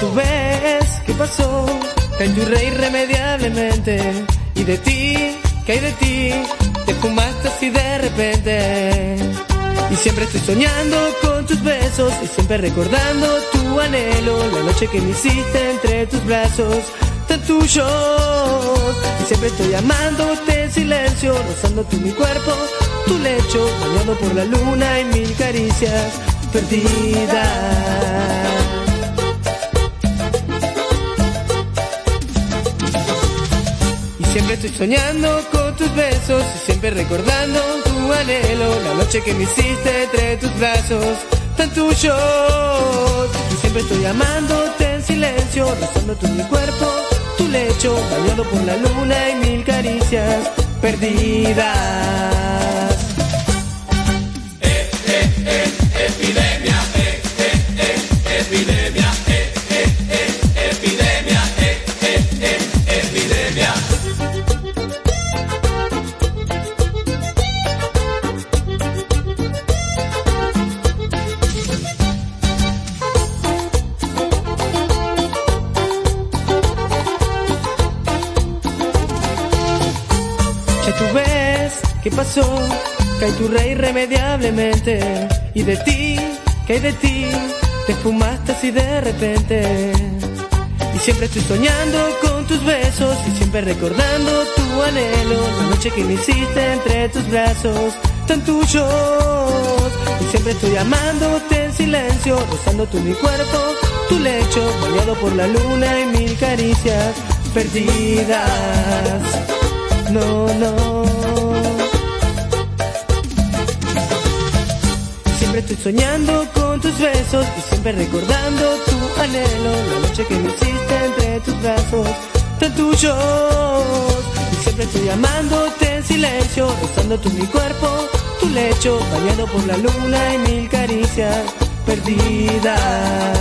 Tú ves pasó, que tu rey irremediablemente. Y de ti, ¿qué hay de ti? Te fumaste así de repente. Y siempre estoy soñando con tus besos y siempre recordando tu anhelo. La noche que me hiciste entre tus brazos, tan tuyos. Y siempre estoy amándote en silencio, rozándote mi cuerpo, tu lecho, bañado por la luna y mil caricias perdidas. Siempre estoy soñando con tus besos y siempre recordando tu anhelo. La noche que me hiciste entre tus brazos, tan tuyos. Y siempre estoy amándote en silencio, rozándote mi cuerpo, tu lecho, bañado por la luna y mil caricias perdidas. Ves qué pasó, que hay tu rey irremediablemente. Y de ti, que hay de ti, te fumaste así de repente. Y siempre estoy soñando con tus besos y siempre recordando tu anhelo. La noche que me hiciste entre tus brazos, tan tuyos. Y siempre estoy amándote en silencio, rozando tu mi cuerpo, tu lecho, bañado por la luna y mil caricias perdidas. No, no. Siempre estoy soñando con tus besos y siempre recordando tu anhelo. La noche que me hiciste entre tus brazos, tan tuyos. Y siempre estoy amándote en silencio, rozando tu mi cuerpo, tu lecho, bañado por la luna y mil caricias perdidas.